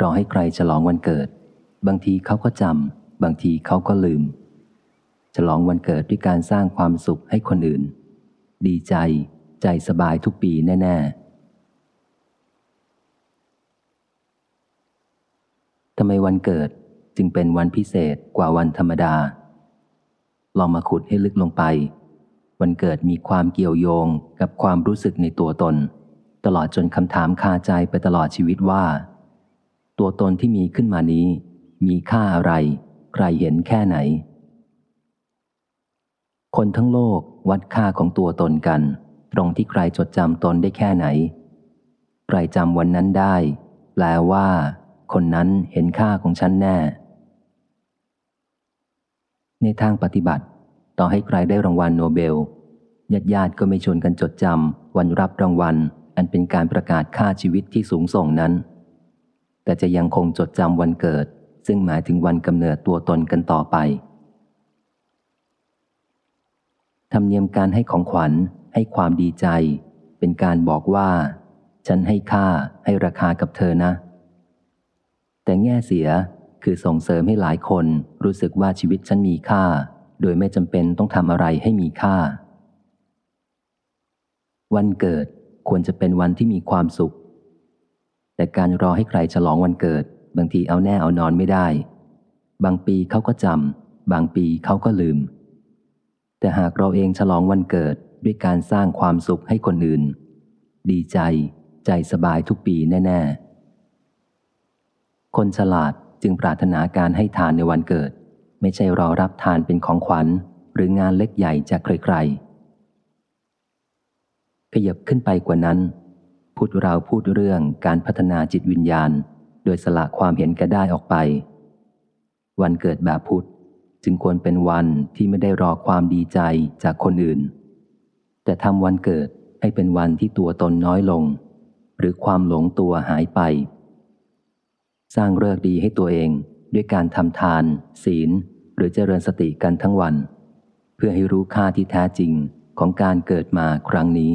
รอให้ใครฉลองวันเกิด บางทีเขาก็จำบางทีเขาก็ลืม ฉลองวันเกิดด้วยการสร้างความสุขให้คนอื่น ดีใจ ใจสบายทุกปีแน่ ๆทำไมวันเกิดจึงเป็นวันพิเศษกว่าวันธรรมดา ลองมาขุดให้ลึกลงไป วันเกิดมีความเกี่ยวโยงกับความรู้สึกในตัวตน ตลอดจนคำถามคาใจไปตลอดชีวิตว่า ตัวตนที่มีขึ้นมานี้ มีค่าอะไร ใครเห็นแค่ไหน คนทั้งโลกวัดค่าของตัวตนกัน ตรงที่ใครจดจำตนได้แค่ไหน ใครจำวันนั้นได้ แปลว่า คนนั้นเห็นค่าของฉันแน่ ในทางปฏิบัติ ต่อให้ใครได้รางวัลโนเบลญาติญาติก็ไม่ชวนกันจดจำวันรับรางวัล อันเป็นการประกาศค่าชีวิตที่สูงส่งนั้น แต่จะยังคงจดจำวันเกิด ซึ่งหมายถึงวันกำเนิดตัวตนกันต่อไป ธรรมเนียมการให้ของขวัญ ให้ความดีใจ เป็นการบอกว่า ฉันให้ค่าให้ราคากับเธอนะ แต่แง่เสียคือส่งเสริมให้หลายคนรู้สึกว่าชีวิตฉันมีค่า โดยไม่จำเป็นต้องทำอะไรให้มีค่า วันเกิดควรจะเป็นวันที่มีความสุข แต่การรอให้ใครฉลองวันเกิด บางทีเอาแน่เอานอนไม่ได้ บางปีเขาก็จำบางปีเขาก็ลืม แต่หากเราเองฉลองวันเกิดด้วยการสร้างความสุขให้คนอื่น ดีใจ ใจสบายทุกปีแน่ ๆ คนฉลาดจึงปรารถนาการให้ทานในวันเกิด ไม่ใช่รอรับทานเป็นของขวัญ หรืองานเล็กใหญ่จากใครๆขยับขึ้นไปกว่านั้น พูดเราพูดเรื่องการพัฒนาจิตวิญญาณ โดยสละความเห็นกระได้ออกไป วันเกิดแบบพุทธจึงควรเป็นวันที่ไม่ได้รอความดีใจจากคนอื่น แต่ทำวันเกิดให้เป็นวันที่ตัวตนน้อยลง หรือความหลงตัวหายไป สร้างเลิกดีให้ตัวเองด้วยการทำทาน ศีล หรือเจริญสติกันทั้งวัน เพื่อให้รู้ค่าที่แท้จริงของการเกิดมาครั้งนี้